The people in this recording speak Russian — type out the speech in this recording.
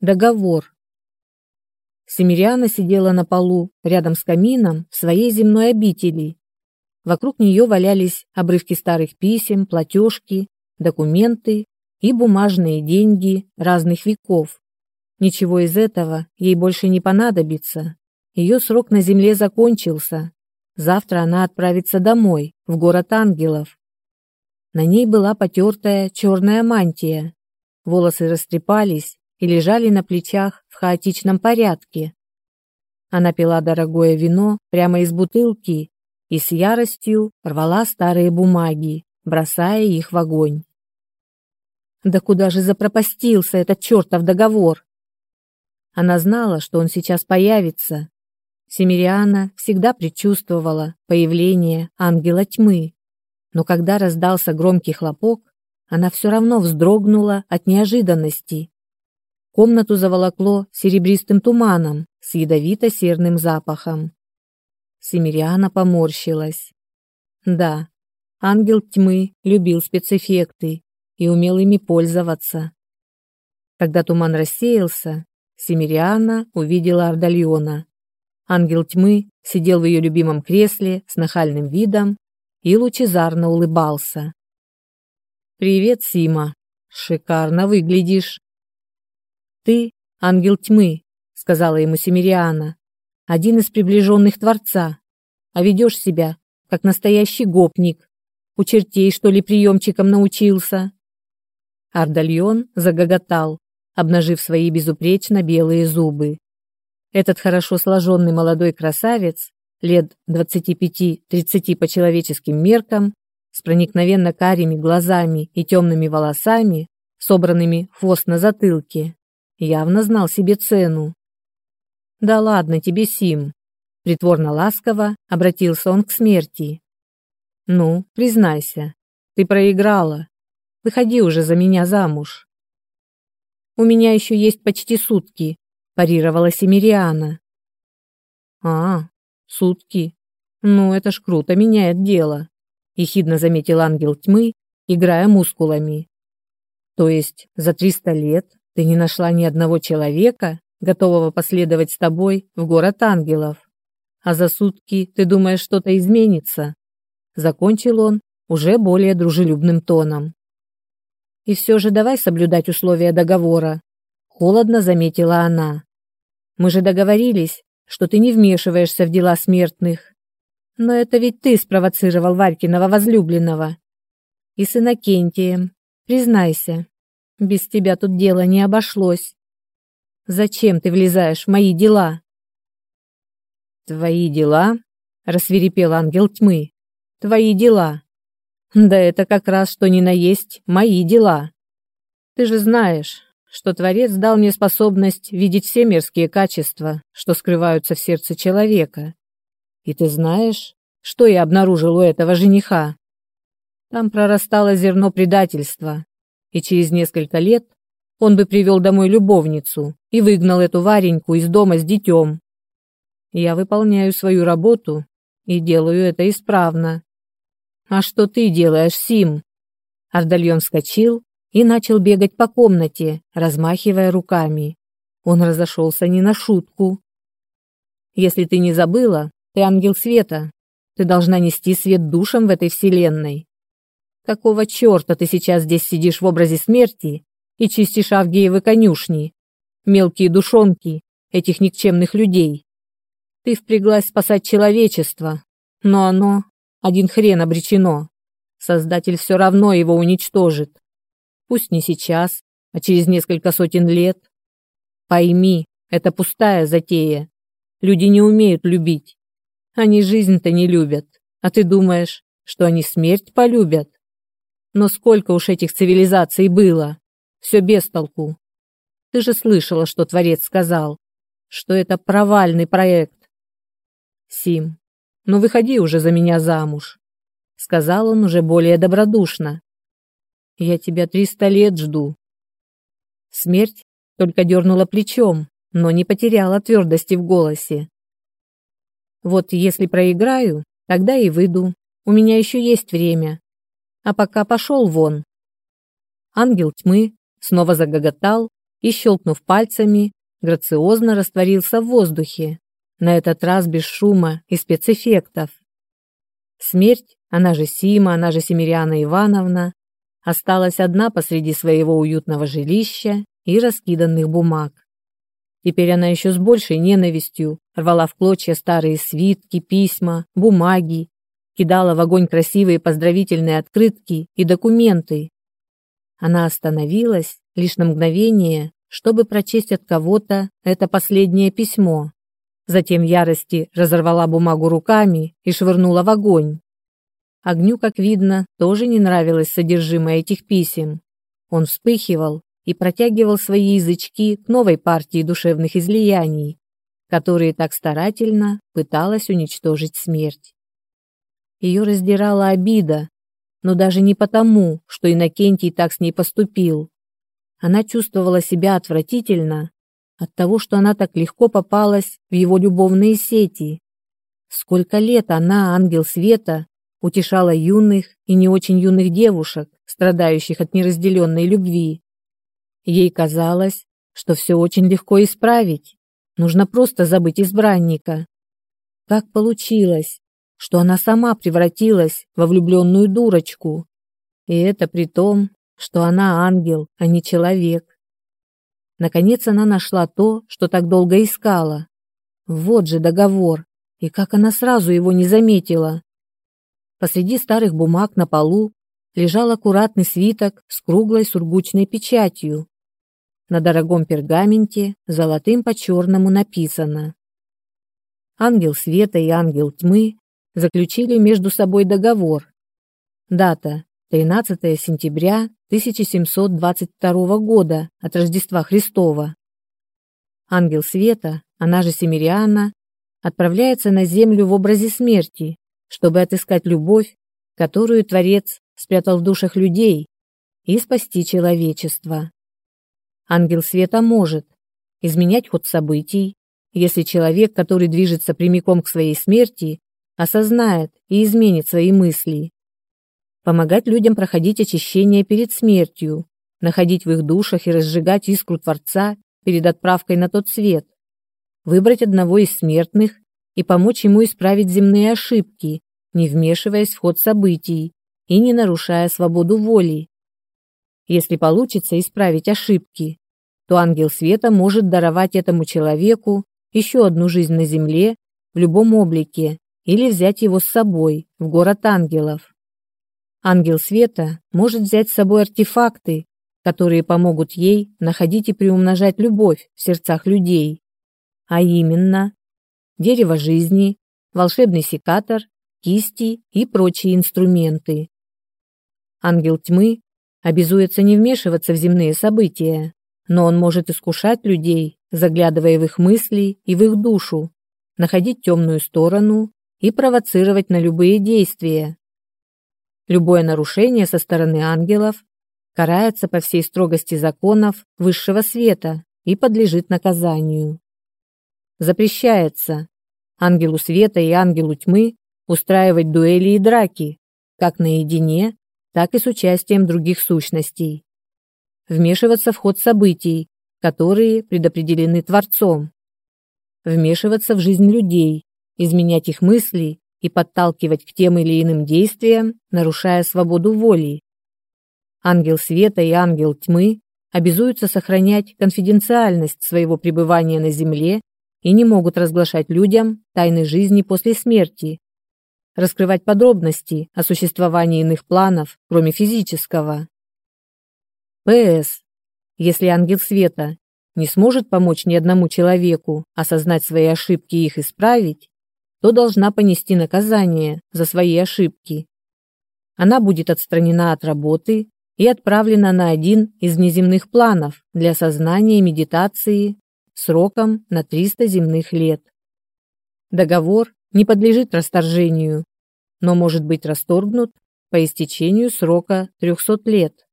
Договор. Семириана сидела на полу, рядом с камином, в своей земной обители. Вокруг нее валялись обрывки старых писем, платежки, документы и бумажные деньги разных веков. Ничего из этого ей больше не понадобится. Ее срок на земле закончился. Завтра она отправится домой, в город ангелов. На ней была потертая черная мантия. Волосы растрепались и лежали на плечах в хаотичном порядке. Она пила дорогое вино прямо из бутылки и с яростью рвала старые бумаги, бросая их в огонь. Да куда же запропастился этот чертов договор? Она знала, что он сейчас появится. Семириана всегда предчувствовала появление ангела тьмы но когда раздался громкий хлопок, она все равно вздрогнула от неожиданности. Комнату заволокло серебристым туманом с ядовито-серным запахом. Семириана поморщилась. Да, ангел тьмы любил спецэффекты и умел ими пользоваться. Когда туман рассеялся, Семириана увидела Ардальона. Ангел тьмы сидел в ее любимом кресле с нахальным видом и лучезарно улыбался. «Привет, Сима. Шикарно выглядишь». «Ты — ангел тьмы», — сказала ему Семириана, — «один из приближенных Творца, а ведешь себя, как настоящий гопник. У чертей, что ли, приемчиком научился?» Ардальон загоготал, обнажив свои безупречно белые зубы. Этот хорошо сложенный молодой красавец лет 25-30 по человеческим меркам, с проникновенно карими глазами и темными волосами, собранными хвост на затылке, явно знал себе цену. «Да ладно тебе, Сим!» Притворно ласково обратился он к смерти. «Ну, признайся, ты проиграла. Выходи уже за меня замуж». «У меня еще есть почти сутки», парировала Семириана. «А, Сутки. Ну, это ж круто меняет дело. Ехидно заметил ангел тьмы, играя мускулами. То есть за триста лет ты не нашла ни одного человека, готового последовать с тобой в город ангелов. А за сутки ты думаешь, что-то изменится? Закончил он уже более дружелюбным тоном. И все же давай соблюдать условия договора. Холодно заметила она. Мы же договорились, что ты не вмешиваешься в дела смертных. Но это ведь ты спровоцировал Варькиного возлюбленного. И с Иннокентием. Признайся, без тебя тут дело не обошлось. Зачем ты влезаешь в мои дела? Твои дела? Рассверепел ангел тьмы. Твои дела. Да это как раз что ни на есть мои дела. Ты же знаешь, что Творец дал мне способность видеть все мирские качества, что скрываются в сердце человека. И ты знаешь, что я обнаружил у этого жениха? Там прорастало зерно предательства, и через несколько лет он бы привел домой любовницу и выгнал эту Вареньку из дома с детем. Я выполняю свою работу и делаю это исправно. А что ты делаешь, Сим? Ардальон вскочил и начал бегать по комнате, размахивая руками. Он разошелся не на шутку. «Если ты не забыла, ты ангел света. Ты должна нести свет душам в этой вселенной. Какого черта ты сейчас здесь сидишь в образе смерти и чистишь Авгиевы конюшни? Мелкие душонки этих никчемных людей. Ты впряглась спасать человечество, но оно один хрен обречено. Создатель все равно его уничтожит. Пусть не сейчас, а через несколько сотен лет. Пойми, это пустая затея. Люди не умеют любить. Они жизнь-то не любят. А ты думаешь, что они смерть полюбят? Но сколько уж этих цивилизаций было? Все без толку. Ты же слышала, что Творец сказал, что это провальный проект. Сим, ну выходи уже за меня замуж, сказал он уже более добродушно, я тебя триста лет жду. Смерть только дернула плечом, но не потеряла твердости в голосе. Вот если проиграю, тогда и выйду. У меня еще есть время. А пока пошел вон. Ангел тьмы снова загоготал и, щелкнув пальцами, грациозно растворился в воздухе, на этот раз без шума и спецэффектов. Смерть, она же Сима, она же Семиряна Ивановна, осталась одна посреди своего уютного жилища и раскиданных бумаг. Теперь она еще с большей ненавистью рвала в клочья старые свитки, письма, бумаги, кидала в огонь красивые поздравительные открытки и документы. Она остановилась лишь на мгновение, чтобы прочесть от кого-то это последнее письмо. Затем в ярости разорвала бумагу руками и швырнула в огонь. Огню, как видно, тоже не нравилось содержимое этих писем. Он вспыхивал и протягивал свои язычки к новой партии душевных излияний, которые так старательно пыталась уничтожить смерть. Ее раздирала обида, но даже не потому, что Иннокентий так с ней поступил. Она чувствовала себя отвратительно от того, что она так легко попалась в его любовные сети. Сколько лет она, ангел света, утешала юных и не очень юных девушек, страдающих от неразделенной любви. Ей казалось, что все очень легко исправить. Нужно просто забыть избранника. Как получилось, что она сама превратилась во влюбленную дурочку? И это при том, что она ангел, а не человек. Наконец она нашла то, что так долго искала. Вот же договор, и как она сразу его не заметила. Посреди старых бумаг на полу лежал аккуратный свиток с круглой сургучной печатью. На дорогом пергаменте золотым по черному написано «Ангел света и ангел тьмы заключили между собой договор. Дата 13 сентября 1722 года от Рождества Христова. Ангел света, она же Семириана, отправляется на землю в образе смерти чтобы отыскать любовь, которую Творец спрятал в душах людей, и спасти человечество. Ангел света может изменять ход событий, если человек, который движется прямиком к своей смерти, осознает и изменит свои мысли. Помогать людям проходить очищение перед смертью, находить в их душах и разжигать искру Творца перед отправкой на тот свет, выбрать одного из смертных и помочь ему исправить земные ошибки, не вмешиваясь в ход событий и не нарушая свободу воли. Если получится исправить ошибки, то ангел света может даровать этому человеку еще одну жизнь на земле в любом облике или взять его с собой в город ангелов. Ангел света может взять с собой артефакты, которые помогут ей находить и приумножать любовь в сердцах людей, а именно дерево жизни, волшебный секатор, кисти и прочие инструменты. Ангел тьмы обязуется не вмешиваться в земные события, но он может искушать людей, заглядывая в их мысли и в их душу, находить темную сторону и провоцировать на любые действия. Любое нарушение со стороны ангелов карается по всей строгости законов высшего света и подлежит наказанию. Запрещается ангелу света и ангелу тьмы устраивать дуэли и драки, как наедине, так и с участием других сущностей. Вмешиваться в ход событий, которые предопределены Творцом. Вмешиваться в жизнь людей, изменять их мысли и подталкивать к тем или иным действиям, нарушая свободу воли. Ангел света и ангел тьмы обязуются сохранять конфиденциальность своего пребывания на земле и не могут разглашать людям тайны жизни после смерти, раскрывать подробности о существовании иных планов, кроме физического. П.С. Если ангел света не сможет помочь ни одному человеку осознать свои ошибки и их исправить, то должна понести наказание за свои ошибки. Она будет отстранена от работы и отправлена на один из неземных планов для сознания и медитации сроком на 300 земных лет. Договор не подлежит расторжению, но может быть расторгнут по истечению срока 300 лет.